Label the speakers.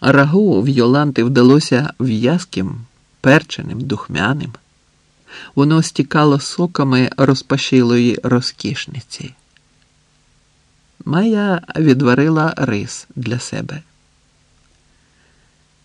Speaker 1: Рагу в Йоланти вдалося в'язким, перченим, духмяним. Воно стікало соками розпашілої розкішниці. Майя відварила рис для себе.